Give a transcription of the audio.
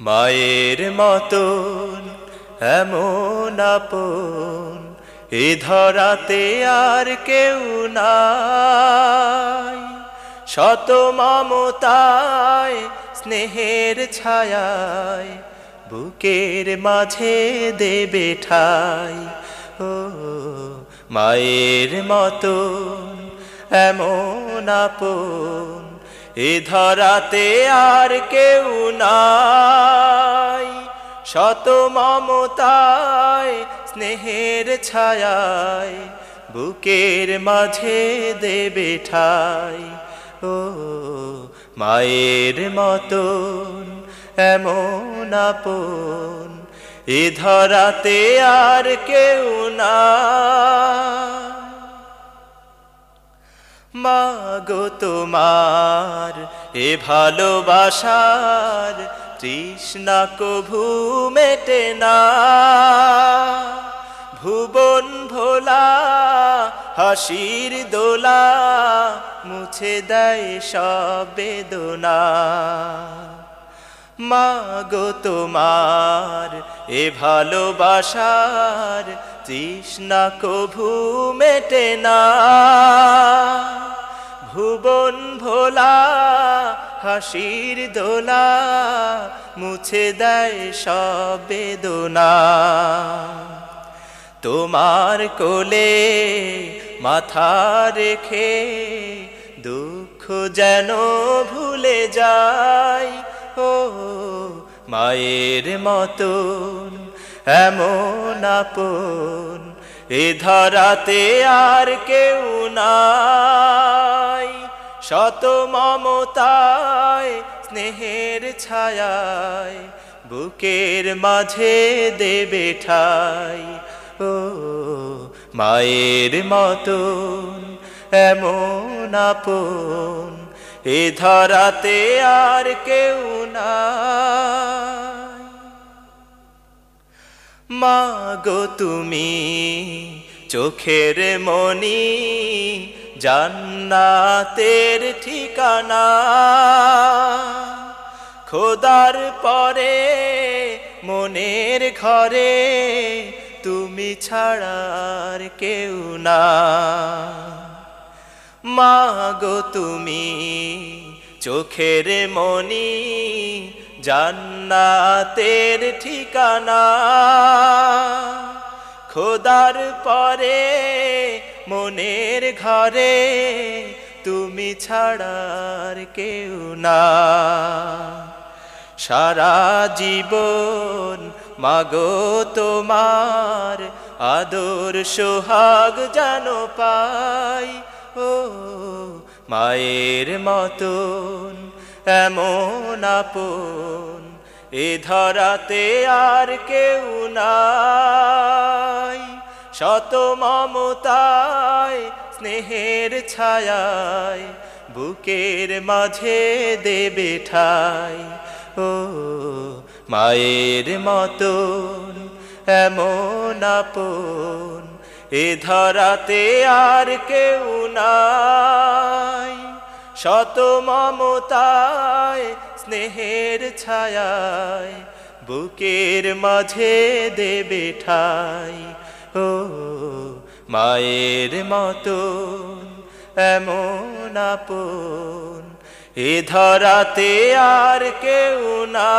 মায়ের মতন, এমন আপন, এ ধরাতে আর কেউ নাই। শত মমতায়, স্নেহের ছায়ায়, বুকের মাঝে দেবে ঠাই। ও, মায়ের মতন, এমন আপন, এ ধরাতে আর কেউ নাই। শত মমতায়, স্নেহের ছায়ায়, বুকের মাঝে দেবে ঠাই। ও মায়ের মতন, এমন আপন, এ ধরাতে আর কেউ না মাগো তোমার, এ ভালোবাসার তৃষ্ণা কভু মেটে না। ভুবন ভোলা, হাসির দোলা, মুছে দেয় সব বেদনা। মাগো তোমার এ ভালোবাসার তৃষ্ণা কভু মেটে না। হাসির দোলা মুছে দেয় সব বেদনা। তোমার কোলে মাথা রেখে দুঃখ যেন ভুলে যায়, ও মায়ের মতন এমন আপন, এ ধরাতে আর কেউ নাই। শত মমতায়, স্নেহের ছায়ায়, বুকের মাঝে দেবে ঠাই। ও মায়ের মতন, এমন আপন, এ ধরাতে আর কেউ নাই। মাগো তুমি, চোখের মনি জান্নাতের ঠিকানা। খোদার পরে মনের ঘরে তুমি ছাড়ার কেউ না। মাগো তুমি চোখের মনি জান্নাতের ঠিকানা। খোদার পরে মনের ঘরে তুমি ছাড়ার কেউ না। সারা জীবন মাগো তোমার আদর সোহাগ যেন পাই। ও মায়ের মতন এমন আপন, এ ধরাতে আর কেউ নাই। শত মমতায়, স্নেহের ছায়ায়, বুকের মাঝে দেবে ঠাই। ও মায়ের মতন, এমন আপন, এ ধরাতে আর কেউ নাই। শত মমতায়, স্নেহের ছায়ায়, বুকের মাঝে দেবে ঠাই। ও মায়ের মতো এমন আপন। এ ধরাতে আর কেউ না